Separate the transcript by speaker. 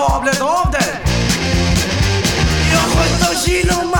Speaker 1: kablet av dig. Jag har 17 kilo man.